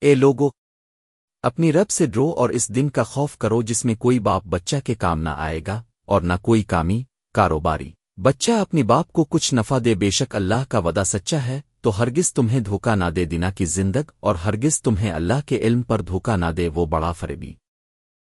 اے لوگو، اپنی رب سے ڈرو اور اس دن کا خوف کرو جس میں کوئی باپ بچہ کے کام نہ آئے گا اور نہ کوئی کامی، کاروباری۔ بچہ اپنی باپ کو کچھ نفع دے، بے شک اللہ کا ودا سچا ہے، تو ہرگز تمہیں دھوکہ نہ دے، دینا کی زندگ اور ہرگز تمہیں اللہ کے علم پر دھوکہ نہ دے، وہ بڑا فریبی۔